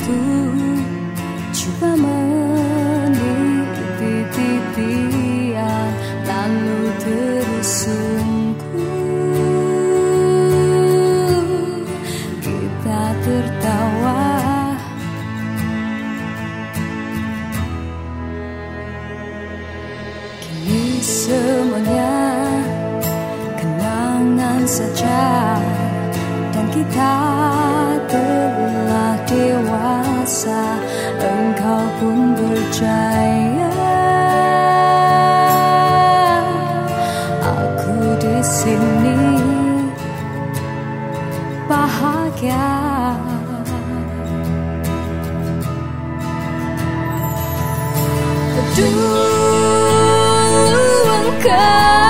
itu Coba meniti titian Lalu tersungkur Kita tertawa. Kini semuanya kenangan saja Dan kita telah sini. Bahagia. Dulu engkau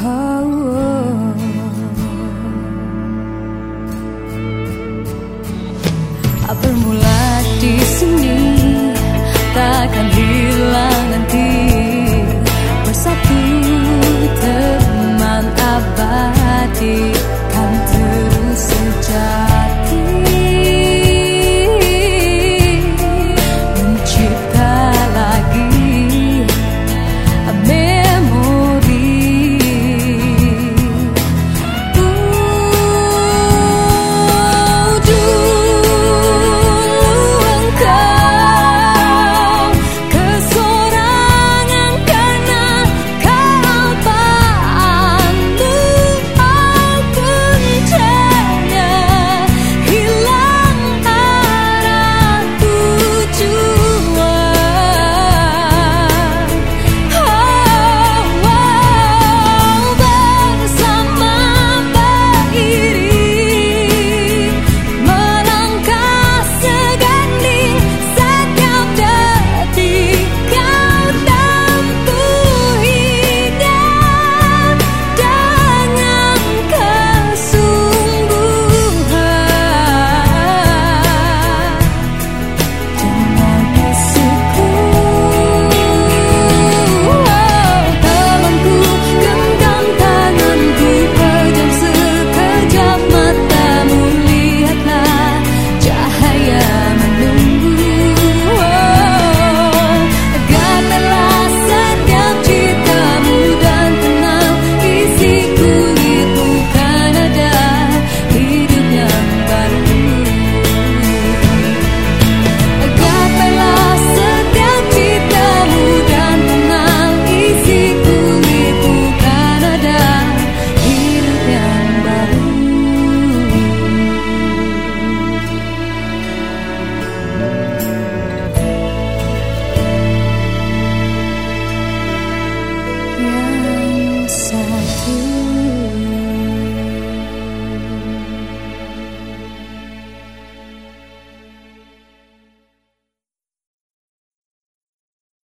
heart.